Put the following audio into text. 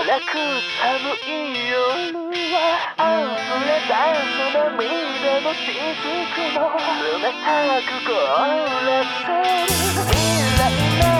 暗く寒い夜は溢れ出す涙の雫も冷たく凍らせる未来の